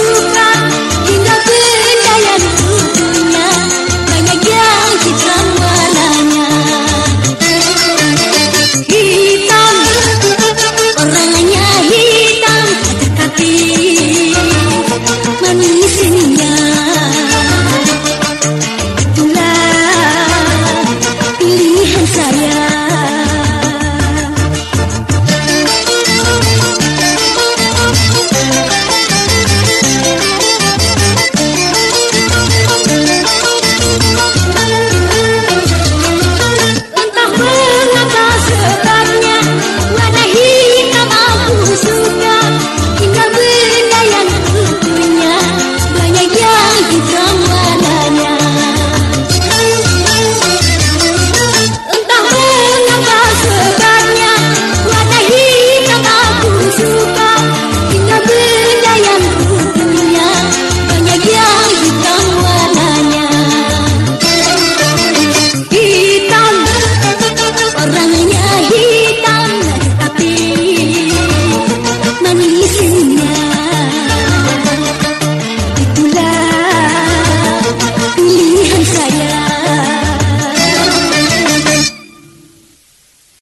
Entah